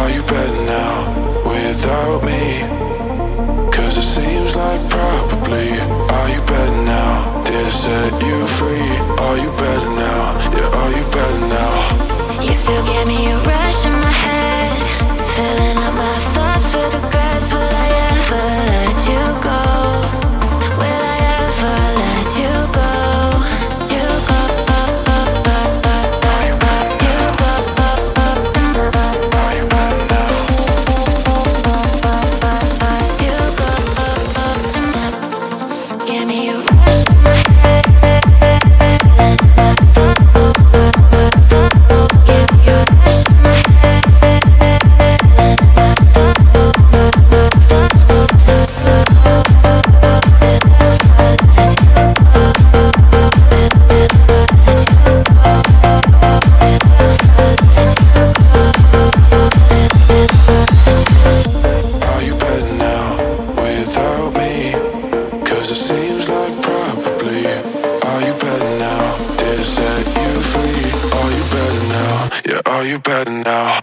Are you better now without me? you better now.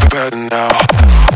You Better now.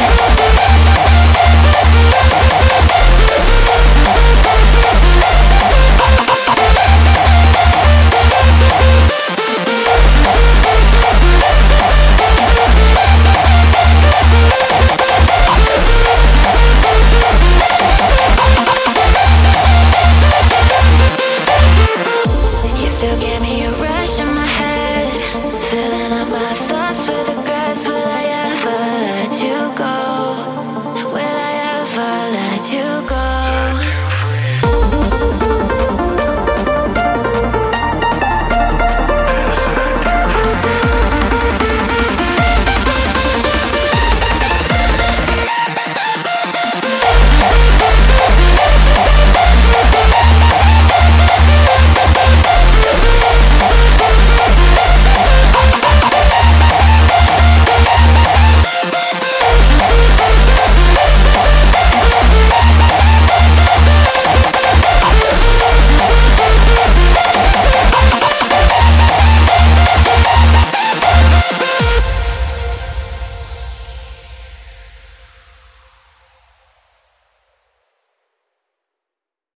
Música go? Will I ever let you go?